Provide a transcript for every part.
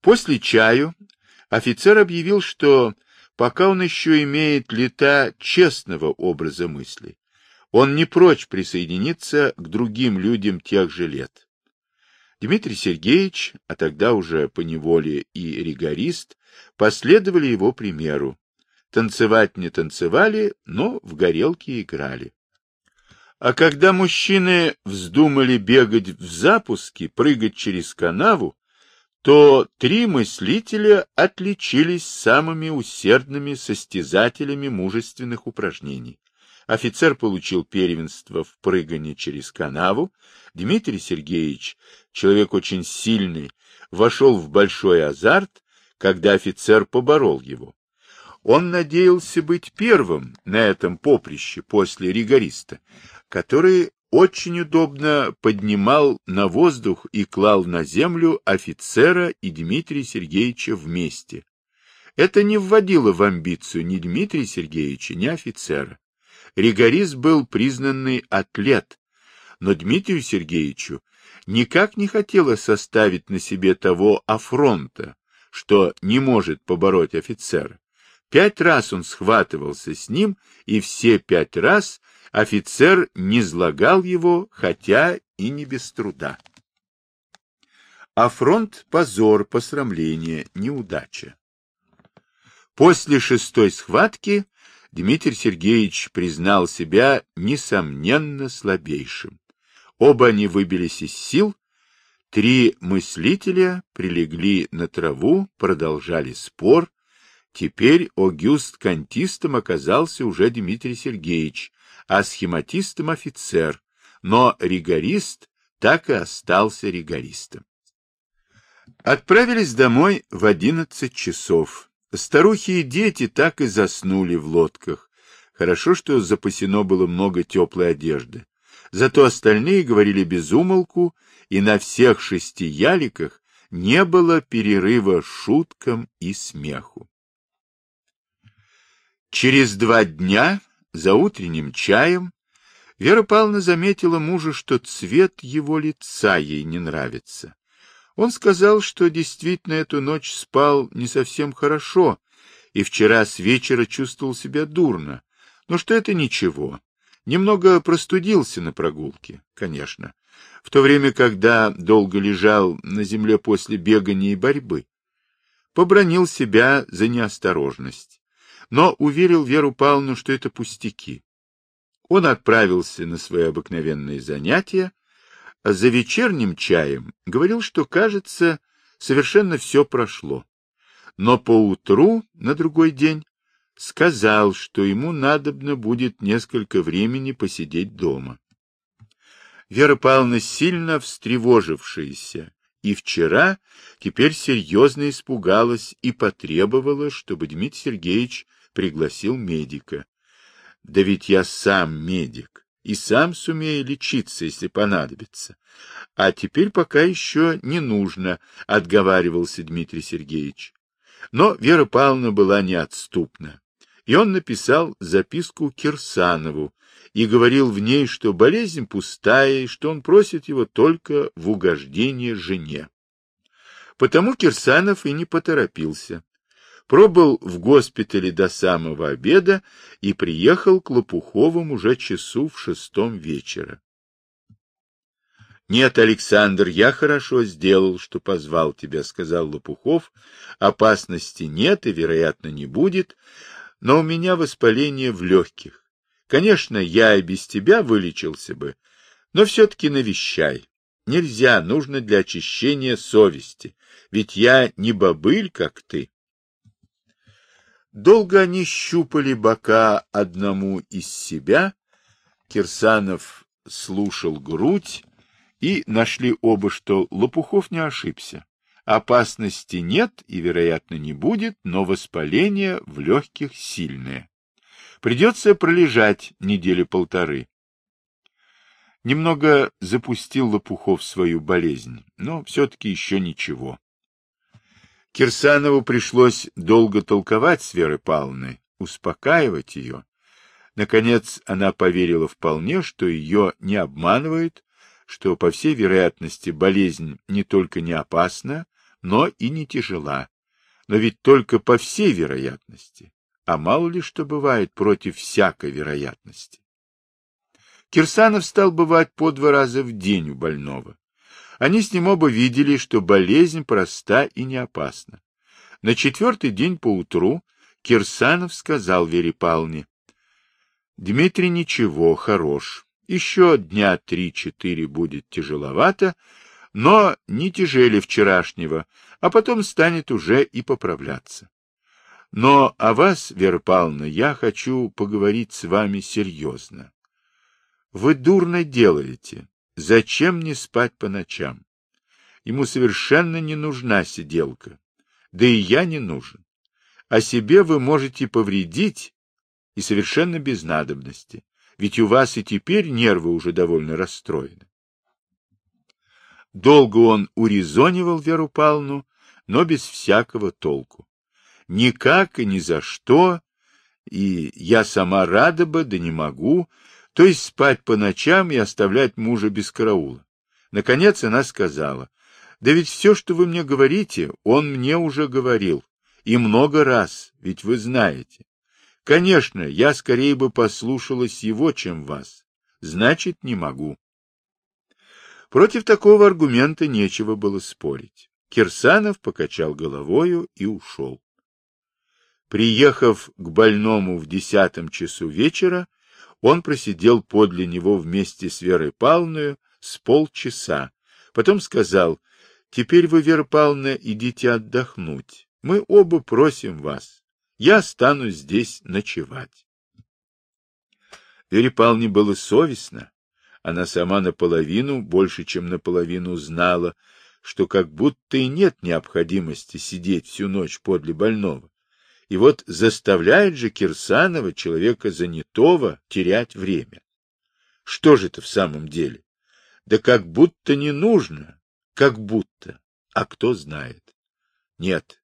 После чаю офицер объявил, что пока он еще имеет лета честного образа мысли, он не прочь присоединиться к другим людям тех же лет. Дмитрий Сергеевич, а тогда уже по неволе и ригорист, последовали его примеру. Танцевать не танцевали, но в горелки играли. А когда мужчины вздумали бегать в запуске, прыгать через канаву, то три мыслителя отличились самыми усердными состязателями мужественных упражнений. Офицер получил первенство в прыгании через канаву. Дмитрий Сергеевич, человек очень сильный, вошел в большой азарт, когда офицер поборол его. Он надеялся быть первым на этом поприще после ригориста, который очень удобно поднимал на воздух и клал на землю офицера и Дмитрия Сергеевича вместе. Это не вводило в амбицию ни Дмитрия Сергеевича, ни офицера. Ригорист был признанный атлет, но Дмитрию Сергеевичу никак не хотелось составить на себе того афронта, что не может побороть офицера. Пять раз он схватывался с ним, и все пять раз офицер не злагал его, хотя и не без труда. Афронт — позор, посрамление, неудача. После шестой схватки Дмитрий Сергеевич признал себя несомненно слабейшим. Оба они выбились из сил, три мыслителя прилегли на траву, продолжали спор. Теперь огюст-контистом оказался уже Дмитрий Сергеевич, а схематистом офицер, но ригорист так и остался ригористом. Отправились домой в одиннадцать часов. Старухи и дети так и заснули в лодках. Хорошо, что запасено было много теплой одежды. Зато остальные говорили без умолку, и на всех шести яликах не было перерыва шуткам и смеху. Через два дня, за утренним чаем, Вера Павловна заметила мужа, что цвет его лица ей не нравится. Он сказал, что действительно эту ночь спал не совсем хорошо и вчера с вечера чувствовал себя дурно, но что это ничего. Немного простудился на прогулке, конечно, в то время, когда долго лежал на земле после бегания и борьбы. Побронил себя за неосторожность, но уверил Веру Павловну, что это пустяки. Он отправился на свои обыкновенные занятия, за вечерним чаем говорил, что, кажется, совершенно все прошло. Но поутру, на другой день, сказал, что ему надобно будет несколько времени посидеть дома. Вера Павловна, сильно встревожившаяся, и вчера теперь серьезно испугалась и потребовала, чтобы Дмитрий Сергеевич пригласил медика. Да ведь я сам медик и сам сумею лечиться, если понадобится. А теперь пока еще не нужно, — отговаривался Дмитрий Сергеевич. Но Вера Павловна была неотступна, и он написал записку Кирсанову и говорил в ней, что болезнь пустая, и что он просит его только в угождение жене. Потому Кирсанов и не поторопился пробыл в госпитале до самого обеда и приехал к Лопуховым уже часу в шестом вечера. — Нет, Александр, я хорошо сделал, что позвал тебя, — сказал Лопухов. — Опасности нет и, вероятно, не будет, но у меня воспаление в легких. Конечно, я и без тебя вылечился бы, но все-таки навещай. Нельзя, нужно для очищения совести, ведь я не бобыль, как ты. Долго они щупали бока одному из себя. Кирсанов слушал грудь, и нашли оба, что Лопухов не ошибся. Опасности нет и, вероятно, не будет, но воспаление в легких сильное. Придется пролежать недели полторы. Немного запустил Лопухов свою болезнь, но все-таки еще ничего. Кирсанову пришлось долго толковать с Верой Павловной, успокаивать ее. Наконец она поверила вполне, что ее не обманывают, что, по всей вероятности, болезнь не только не опасна, но и не тяжела. Но ведь только по всей вероятности. А мало ли что бывает против всякой вероятности. Кирсанов стал бывать по два раза в день у больного. Они с ним оба видели, что болезнь проста и не опасна. На четвертый день поутру Кирсанов сказал Вере Павловне, «Дмитрий ничего, хорош. Еще дня три-четыре будет тяжеловато, но не тяжелее вчерашнего, а потом станет уже и поправляться. Но о вас, Вера Павловна, я хочу поговорить с вами серьезно. Вы дурно делаете. Зачем не спать по ночам? Ему совершенно не нужна сиделка. Да и я не нужен. О себе вы можете повредить, и совершенно без надобности. Ведь у вас и теперь нервы уже довольно расстроены. Долго он урезонивал Веру Павловну, но без всякого толку. Никак и ни за что, и я сама рада бы, да не могу, то есть спать по ночам и оставлять мужа без караула. Наконец она сказала, да ведь все, что вы мне говорите, он мне уже говорил, и много раз, ведь вы знаете. Конечно, я скорее бы послушалась его, чем вас. Значит, не могу. Против такого аргумента нечего было спорить. Кирсанов покачал головою и ушел. Приехав к больному в десятом часу вечера, он просидел подле него вместе с Верой Павловной с полчаса. Потом сказал, «Теперь вы, Вера Павловна, идите отдохнуть. Мы оба просим вас. Я останусь здесь ночевать». Вере Павловне было совестно. Она сама наполовину, больше, чем наполовину знала, что как будто и нет необходимости сидеть всю ночь подле больного. И вот заставляет же Кирсанова, человека занятого, терять время. Что же это в самом деле? Да как будто не нужно, как будто. А кто знает? Нет,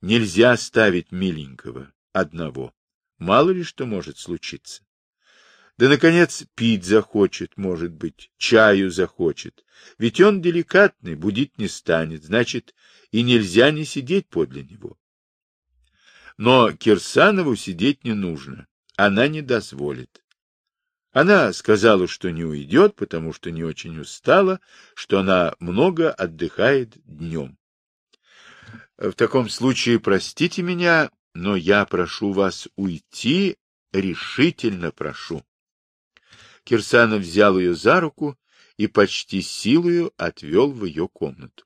нельзя оставить миленького одного. Мало ли что может случиться. Да, наконец, пить захочет, может быть, чаю захочет. Ведь он деликатный, будить не станет, значит, и нельзя не сидеть подле него. Но Кирсанову сидеть не нужно. Она не дозволит. Она сказала, что не уйдет, потому что не очень устала, что она много отдыхает днем. В таком случае простите меня, но я прошу вас уйти, решительно прошу. Кирсанов взял ее за руку и почти силою отвел в ее комнату. —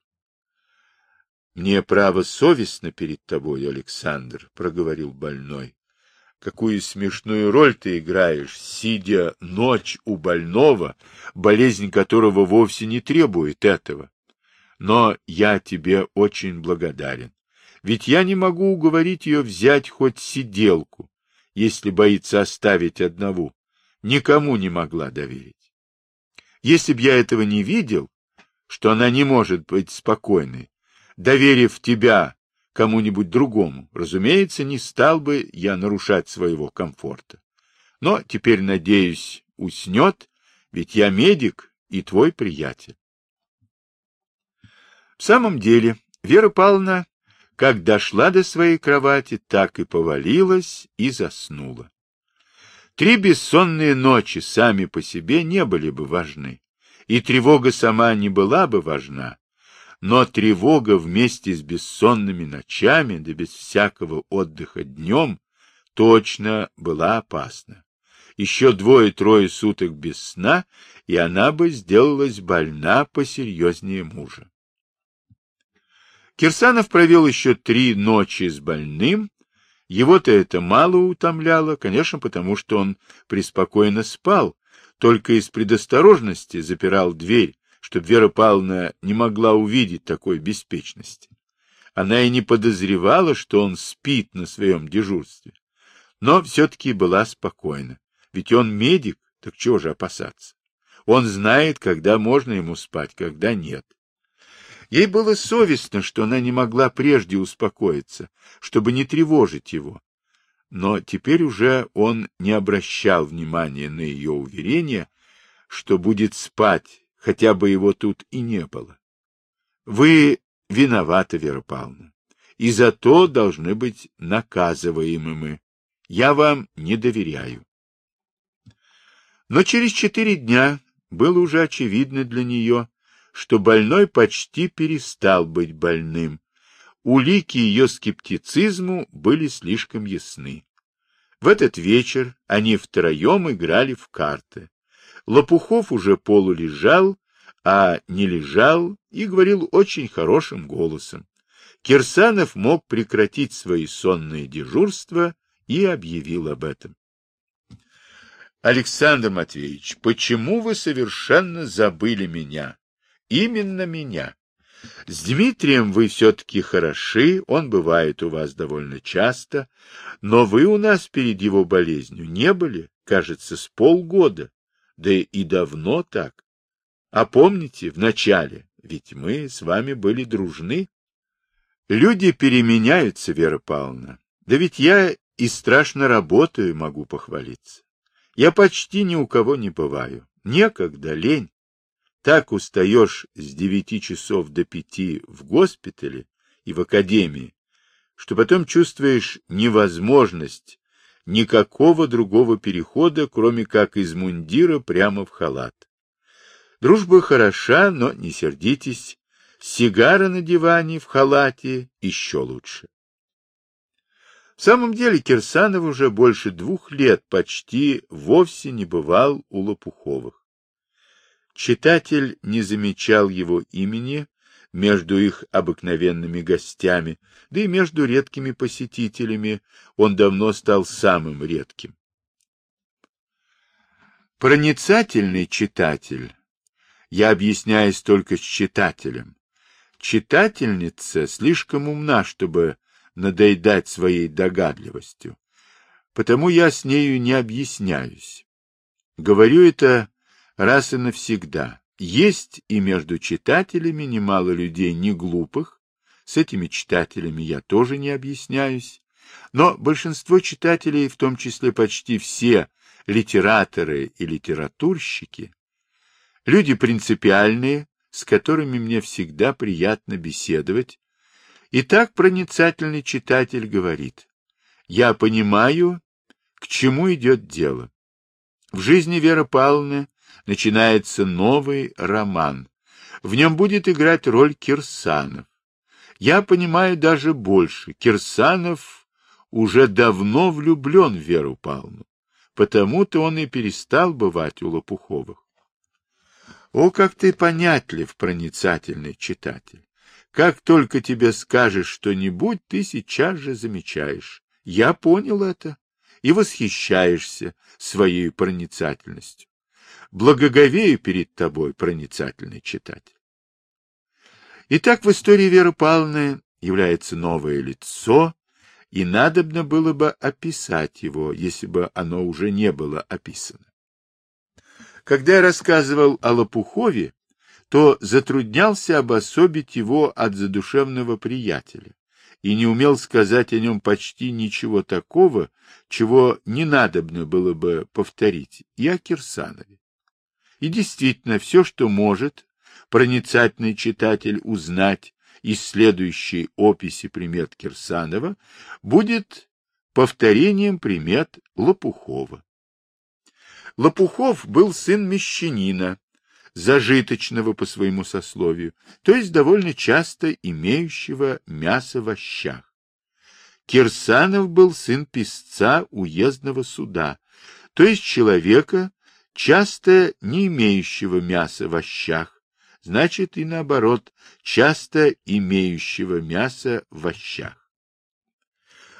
Мне право совестно перед тобой, Александр, — проговорил больной. — Какую смешную роль ты играешь, сидя ночь у больного, болезнь которого вовсе не требует этого. Но я тебе очень благодарен. Ведь я не могу уговорить ее взять хоть сиделку, если боится оставить одного. Никому не могла доверить. Если б я этого не видел, что она не может быть спокойной, доверив тебя кому-нибудь другому, разумеется, не стал бы я нарушать своего комфорта. Но теперь, надеюсь, уснет, ведь я медик и твой приятель. В самом деле, Вера Павловна, как дошла до своей кровати, так и повалилась и заснула. Три бессонные ночи сами по себе не были бы важны, и тревога сама не была бы важна, но тревога вместе с бессонными ночами, да без всякого отдыха днем, точно была опасна. Еще двое-трое суток без сна, и она бы сделалась больна посерьезнее мужа. Кирсанов провел еще три ночи с больным. Его-то это мало утомляло, конечно, потому что он преспокойно спал, только из предосторожности запирал дверь, чтобы Вера Павловна не могла увидеть такой беспечности. Она и не подозревала, что он спит на своем дежурстве. Но все-таки была спокойна. Ведь он медик, так чего же опасаться? Он знает, когда можно ему спать, когда нет. Ей было совестно, что она не могла прежде успокоиться, чтобы не тревожить его. Но теперь уже он не обращал внимания на ее уверение, что будет спать хотя бы его тут и не было. — Вы виновата, Вера Павловна, и за то должны быть наказываемыми. Я вам не доверяю. Но через четыре дня было уже очевидно для нее, что больной почти перестал быть больным. Улики ее скептицизму были слишком ясны. В этот вечер они втроем играли в карты. Лопухов уже полулежал, а не лежал и говорил очень хорошим голосом. Кирсанов мог прекратить свои сонные дежурства и объявил об этом. Александр Матвеевич, почему вы совершенно забыли меня? Именно меня. С Дмитрием вы все-таки хороши, он бывает у вас довольно часто, но вы у нас перед его болезнью не были, кажется, с полгода, да и давно так. А помните, в начале, ведь мы с вами были дружны. Люди переменяются, Вера Павловна, да ведь я и страшно работаю, могу похвалиться. Я почти ни у кого не бываю. Некогда, лень. Так устаешь с девяти часов до пяти в госпитале и в академии, что потом чувствуешь невозможность никакого другого перехода, кроме как из мундира прямо в халат. Дружба хороша, но не сердитесь. Сигара на диване в халате еще лучше. В самом деле Кирсанов уже больше двух лет почти вовсе не бывал у Лопуховых. Читатель не замечал его имени между их обыкновенными гостями, да и между редкими посетителями он давно стал самым редким. Проницательный читатель, я объясняюсь только с читателем, читательница слишком умна, чтобы надоедать своей догадливостью. Потому я с нею не объясняюсь. Говорю это раз и навсегда. Есть и между читателями немало людей не глупых, с этими читателями я тоже не объясняюсь, но большинство читателей, в том числе почти все литераторы и литературщики, люди принципиальные, с которыми мне всегда приятно беседовать, и так проницательный читатель говорит, я понимаю, к чему идет дело. В жизни Веры Павловны начинается новый роман. В нем будет играть роль Кирсанов. Я понимаю даже больше. Кирсанов уже давно влюблен в Веру Павловну. Потому-то он и перестал бывать у Лопуховых. О, как ты понятлив, проницательный читатель! Как только тебе скажешь что-нибудь, ты сейчас же замечаешь. Я понял это и восхищаешься своей проницательностью. Благоговею перед тобой, проницательный читатель. Итак, в истории Веры Павловны является новое лицо, и надобно было бы описать его, если бы оно уже не было описано. Когда я рассказывал о Лопухове, то затруднялся обособить его от задушевного приятеля и не умел сказать о нем почти ничего такого, чего не надобно было бы повторить, и о Кирсанове. И действительно, все, что может проницательный читатель узнать из следующей описи примет Кирсанова, будет повторением примет Лопухова. Лопухов был сын мещанина, зажиточного по своему сословию, то есть довольно часто имеющего мясо в ощах. Кирсанов был сын писца уездного суда, то есть человека, часто не имеющего мяса в ощах, значит и наоборот, часто имеющего мясо в ощах.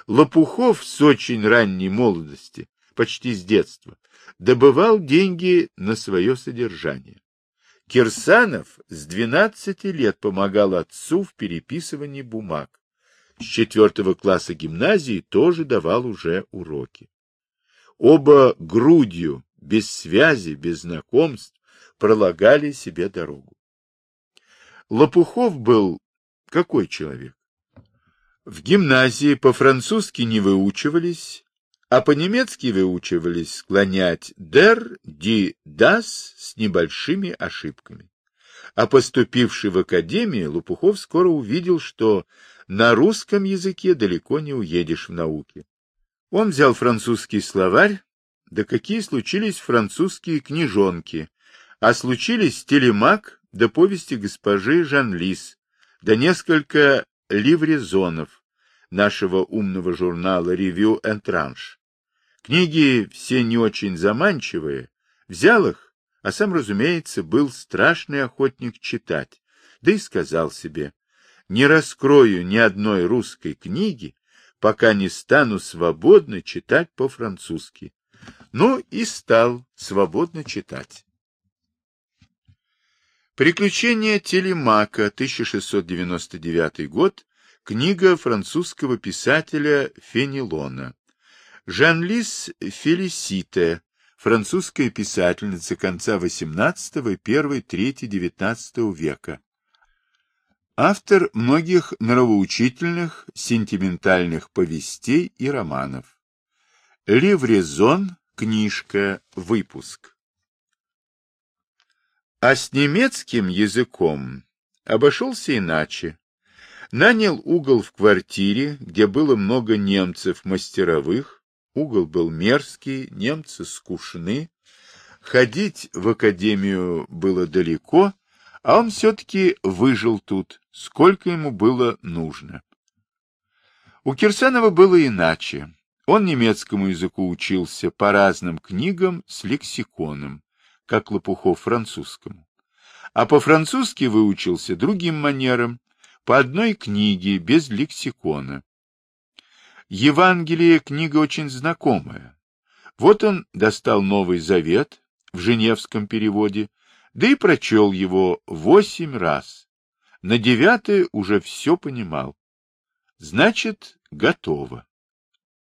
Лопухов с очень ранней молодости, почти с детства, добывал деньги на свое содержание. Кирсанов с 12 лет помогал отцу в переписывании бумаг. С четвертого класса гимназии тоже давал уже уроки. Оба грудью, без связи, без знакомств, пролагали себе дорогу. Лопухов был какой человек? В гимназии по-французски не выучивались, а по-немецки выучивались склонять «der», «die», «das» с небольшими ошибками. А поступивший в академию, Лопухов скоро увидел, что на русском языке далеко не уедешь в науке. Он взял французский словарь, да какие случились французские книжонки, а случились телемак да повести госпожи Жан-Лис, да несколько ливрезонов нашего умного журнала «Ревью Энтранш». Книги все не очень заманчивые, взял их, а сам, разумеется, был страшный охотник читать, да и сказал себе, не раскрою ни одной русской книги, пока не стану свободно читать по-французски. Ну и стал свободно читать. Приключения Телемака, 1699 год, книга французского писателя Фенелона. Жан-Лис Фелисите, французская писательница конца XVIII и первой трети XIX века. Автор многих нравоучительных, сентиментальных повестей и романов. Ливрезон, книжка, выпуск. А с немецким языком обошелся иначе. Нанял угол в квартире, где было много немцев-мастеровых. Угол был мерзкий, немцы скучны. Ходить в академию было далеко, а он все-таки выжил тут, сколько ему было нужно. У Кирсанова было иначе. Он немецкому языку учился по разным книгам с лексиконом как Лопухов французскому. А по-французски выучился другим манерам, по одной книге, без лексикона. Евангелие книга очень знакомая. Вот он достал Новый Завет в женевском переводе, да и прочел его восемь раз. На девятое уже все понимал. Значит, готово.